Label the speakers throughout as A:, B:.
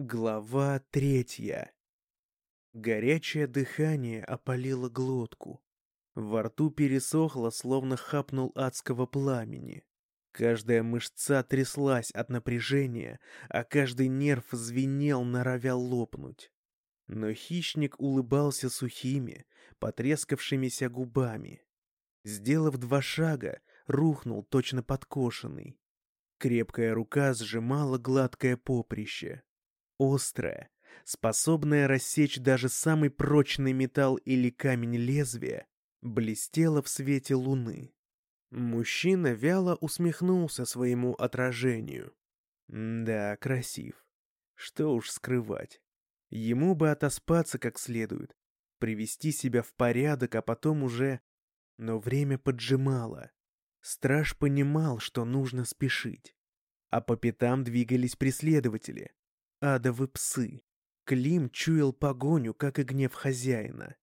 A: Глава третья. Горячее дыхание опалило глотку. Во рту пересохло, словно хапнул адского пламени. Каждая мышца тряслась от напряжения, а каждый нерв звенел, норовя лопнуть. Но хищник улыбался сухими, потрескавшимися губами. Сделав два шага, рухнул точно подкошенный. Крепкая рука сжимала гладкое поприще. Острое, способное рассечь даже самый прочный металл или камень лезвия, блестело в свете луны. Мужчина вяло усмехнулся своему отражению. Да, красив. Что уж скрывать. Ему бы отоспаться как следует, привести себя в порядок, а потом уже... Но время поджимало. Страж понимал, что нужно спешить. А по пятам двигались преследователи. Адовы псы. Клим чуял погоню, как и гнев хозяина.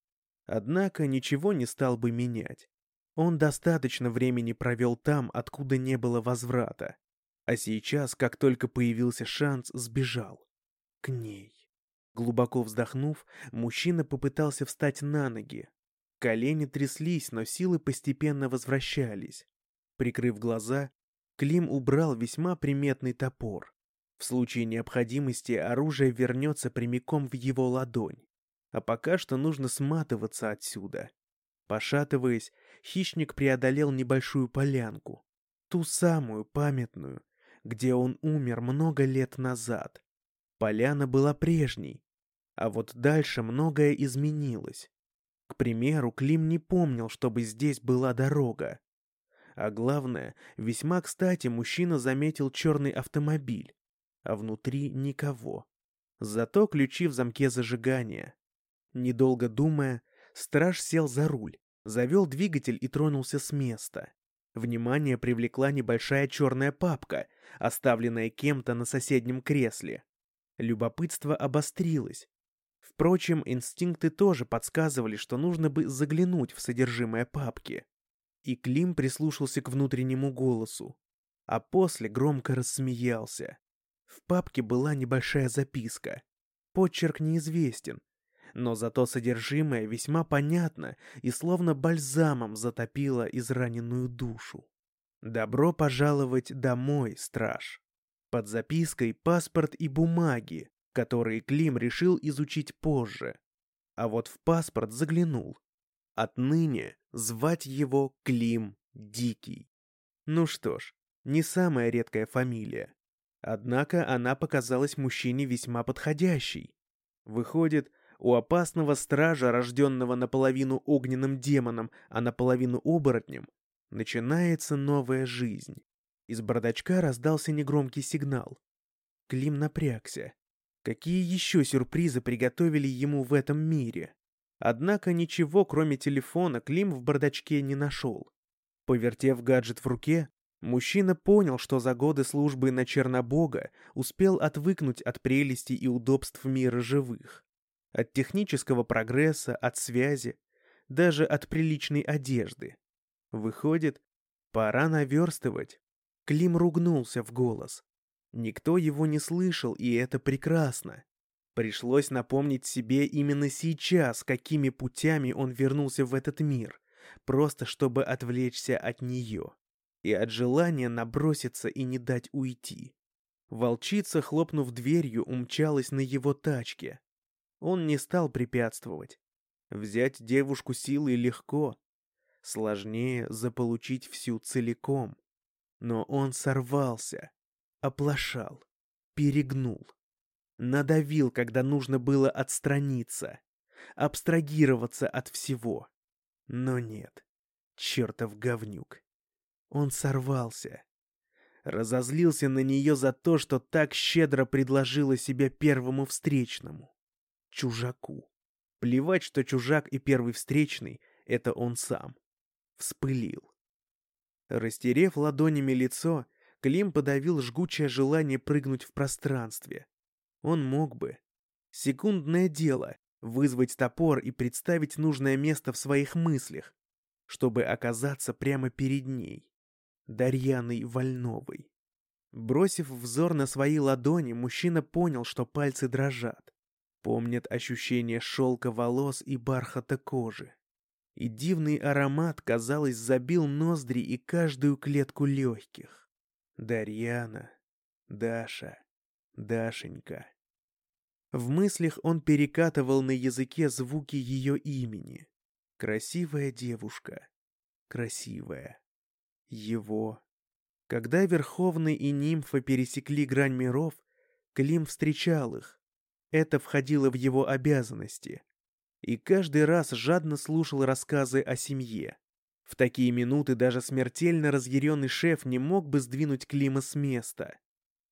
A: Однако ничего не стал бы менять. Он достаточно времени провел там, откуда не было возврата. А сейчас, как только появился шанс, сбежал. К ней. Глубоко вздохнув, мужчина попытался встать на ноги. Колени тряслись, но силы постепенно возвращались. Прикрыв глаза, Клим убрал весьма приметный топор. В случае необходимости оружие вернется прямиком в его ладонь. А пока что нужно сматываться отсюда. Пошатываясь, хищник преодолел небольшую полянку. Ту самую памятную, где он умер много лет назад. Поляна была прежней, а вот дальше многое изменилось. К примеру, Клим не помнил, чтобы здесь была дорога. А главное, весьма кстати мужчина заметил черный автомобиль, а внутри никого. Зато ключи в замке зажигания. Недолго думая, страж сел за руль, завел двигатель и тронулся с места. Внимание привлекла небольшая черная папка, оставленная кем-то на соседнем кресле. Любопытство обострилось. Впрочем, инстинкты тоже подсказывали, что нужно бы заглянуть в содержимое папки. И Клим прислушался к внутреннему голосу, а после громко рассмеялся. В папке была небольшая записка. Почерк неизвестен, но зато содержимое весьма понятно и словно бальзамом затопило израненную душу. «Добро пожаловать домой, страж!» Под запиской паспорт и бумаги, которые Клим решил изучить позже. А вот в паспорт заглянул. Отныне звать его Клим Дикий. Ну что ж, не самая редкая фамилия. Однако она показалась мужчине весьма подходящей. Выходит, у опасного стража, рожденного наполовину огненным демоном, а наполовину оборотнем, начинается новая жизнь. Из бардачка раздался негромкий сигнал. Клим напрягся. Какие еще сюрпризы приготовили ему в этом мире? Однако ничего, кроме телефона, Клим в бардачке не нашел. Повертев гаджет в руке, мужчина понял, что за годы службы на Чернобога успел отвыкнуть от прелестей и удобств мира живых. От технического прогресса, от связи, даже от приличной одежды. Выходит, пора наверстывать. Клим ругнулся в голос. Никто его не слышал, и это прекрасно. Пришлось напомнить себе именно сейчас, какими путями он вернулся в этот мир, просто чтобы отвлечься от нее и от желания наброситься и не дать уйти. Волчица, хлопнув дверью, умчалась на его тачке. Он не стал препятствовать. Взять девушку силой легко, сложнее заполучить всю целиком. Но он сорвался, оплошал, перегнул. Надавил, когда нужно было отстраниться, абстрагироваться от всего. Но нет, чертов говнюк. Он сорвался. Разозлился на нее за то, что так щедро предложила себя первому встречному. Чужаку. Плевать, что чужак и первый встречный — это он сам. Вспылил. Растерев ладонями лицо, Клим подавил жгучее желание прыгнуть в пространстве. Он мог бы. Секундное дело — вызвать топор и представить нужное место в своих мыслях, чтобы оказаться прямо перед ней, Дарьяной Вольновой. Бросив взор на свои ладони, мужчина понял, что пальцы дрожат. Помнят ощущение шелка волос и бархата кожи. И дивный аромат, казалось, забил ноздри и каждую клетку легких. Дарьяна, Даша, Дашенька. В мыслях он перекатывал на языке звуки ее имени. Красивая девушка. Красивая. Его. Когда Верховный и Нимфа пересекли грань миров, Клим встречал их. Это входило в его обязанности. И каждый раз жадно слушал рассказы о семье. В такие минуты даже смертельно разъяренный шеф не мог бы сдвинуть Клима с места.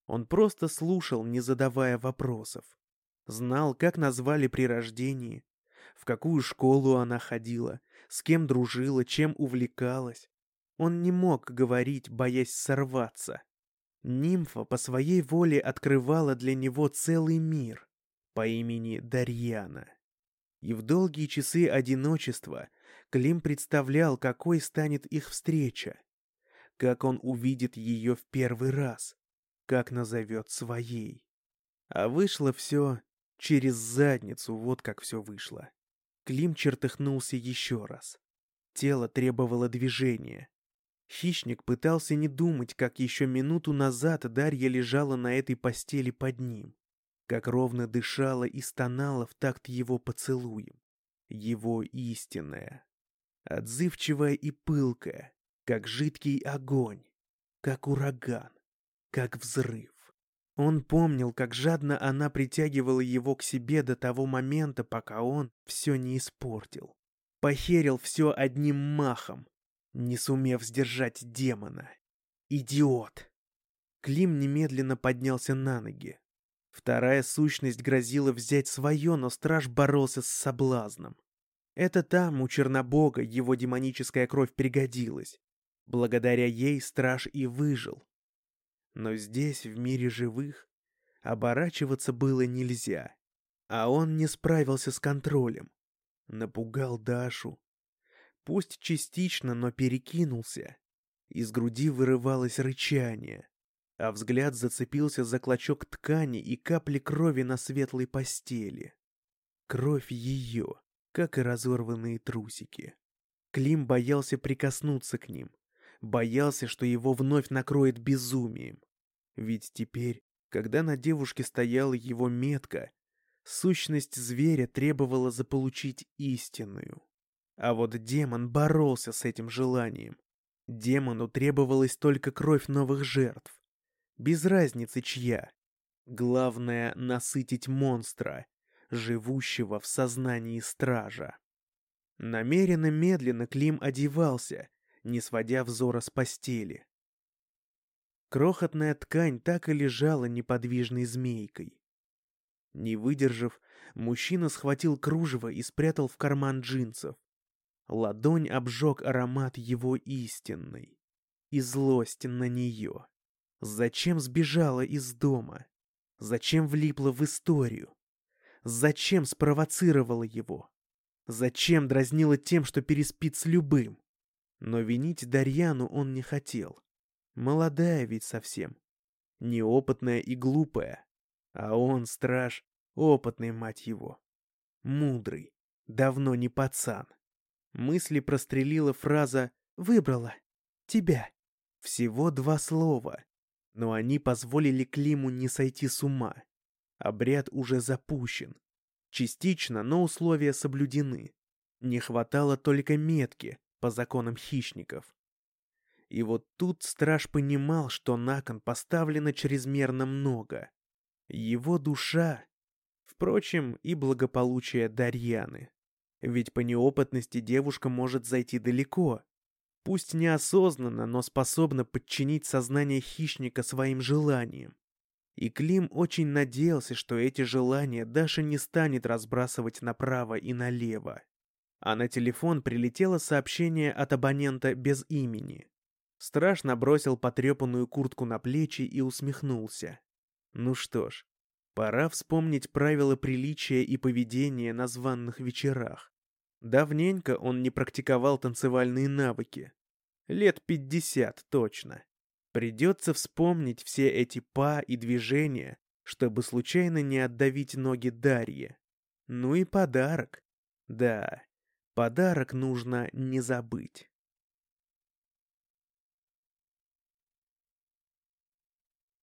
A: Он просто слушал, не задавая вопросов. Знал, как назвали при рождении, в какую школу она ходила, с кем дружила, чем увлекалась. Он не мог говорить, боясь сорваться. Нимфа по своей воле открывала для него целый мир по имени Дарьяна. И в долгие часы одиночества Клим представлял, какой станет их встреча, как он увидит ее в первый раз, как назовет своей. А вышло все Через задницу вот как все вышло. Клим чертыхнулся еще раз. Тело требовало движения. Хищник пытался не думать, как еще минуту назад Дарья лежала на этой постели под ним, как ровно дышала и стонала в такт его поцелуем. Его истинная. Отзывчивая и пылкая, как жидкий огонь, как ураган, как взрыв. Он помнил, как жадно она притягивала его к себе до того момента, пока он все не испортил. Похерил все одним махом, не сумев сдержать демона. Идиот! Клим немедленно поднялся на ноги. Вторая сущность грозила взять свое, но страж боролся с соблазном. Это там, у Чернобога, его демоническая кровь пригодилась. Благодаря ей страж и выжил. Но здесь, в мире живых, оборачиваться было нельзя. А он не справился с контролем. Напугал Дашу. Пусть частично, но перекинулся. Из груди вырывалось рычание, а взгляд зацепился за клочок ткани и капли крови на светлой постели. Кровь ее, как и разорванные трусики. Клим боялся прикоснуться к ним, боялся, что его вновь накроет безумием. Ведь теперь, когда на девушке стояла его метка, сущность зверя требовала заполучить истинную. А вот демон боролся с этим желанием. Демону требовалась только кровь новых жертв. Без разницы чья. Главное — насытить монстра, живущего в сознании стража. Намеренно медленно Клим одевался, не сводя взора с постели. Крохотная ткань так и лежала неподвижной змейкой. Не выдержав, мужчина схватил кружево и спрятал в карман джинсов. Ладонь обжег аромат его истинной. И злость на нее. Зачем сбежала из дома? Зачем влипла в историю? Зачем спровоцировала его? Зачем дразнила тем, что переспит с любым? Но винить Дарьяну он не хотел. Молодая ведь совсем. Неопытная и глупая. А он, страж, опытный, мать его. Мудрый. Давно не пацан. Мысли прострелила фраза «Выбрала. Тебя». Всего два слова. Но они позволили Климу не сойти с ума. Обряд уже запущен. Частично, но условия соблюдены. Не хватало только метки, по законам хищников. И вот тут страж понимал, что на кон поставлено чрезмерно много. Его душа, впрочем, и благополучие Дарьяны. Ведь по неопытности девушка может зайти далеко. Пусть неосознанно, но способна подчинить сознание хищника своим желаниям. И Клим очень надеялся, что эти желания Даша не станет разбрасывать направо и налево а на телефон прилетело сообщение от абонента без имени. Страшно бросил потрепанную куртку на плечи и усмехнулся. Ну что ж, пора вспомнить правила приличия и поведения на званных вечерах. Давненько он не практиковал танцевальные навыки. Лет пятьдесят точно. Придется вспомнить все эти па и движения, чтобы случайно не отдавить ноги Дарье. Ну и подарок. Да, подарок нужно не забыть.